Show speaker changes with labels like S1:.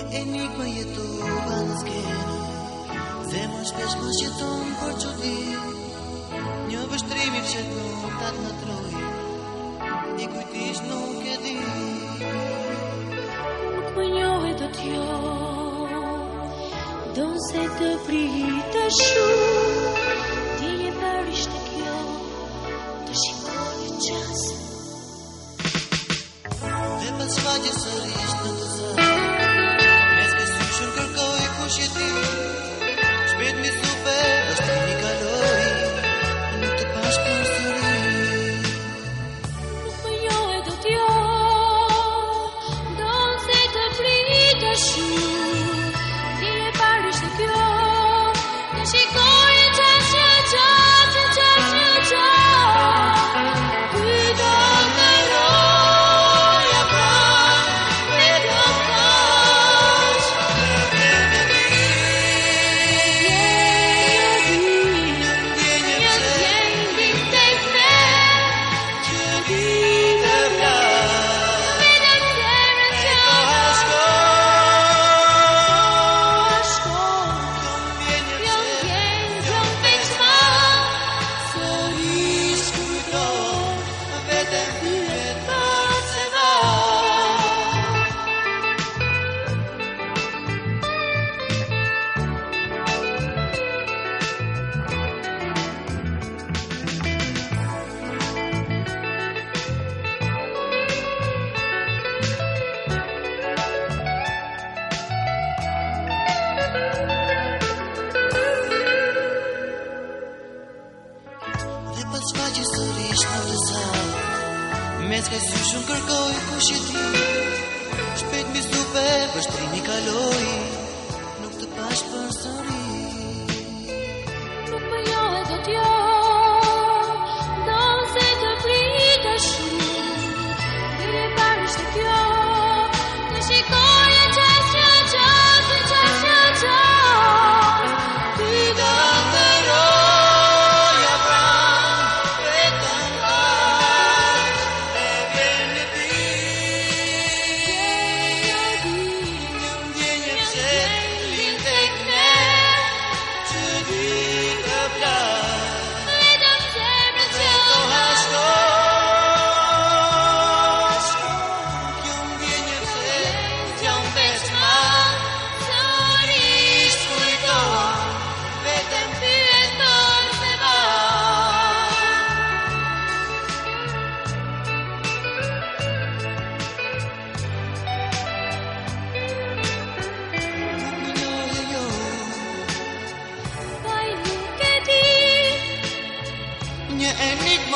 S1: Një enik më jetu pa në skenë Dhe më shpesh më shqeton për që di Një vështrimi që të tatë në troj Një kujtish nuk
S2: e di Nuk më njohet të tjo Do se të pritë shumë Ti një parisht e kjo Të shikon një qasë
S1: Dhe më shpagje sërish në të zërë you do.
S2: Dhe
S1: pas pa që sërish në të sal Me s'ka sy shumë kërkoj ku shi ti Shpet mi super për shtrimi kaloi Nuk
S2: të pash për